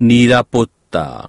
Niraputta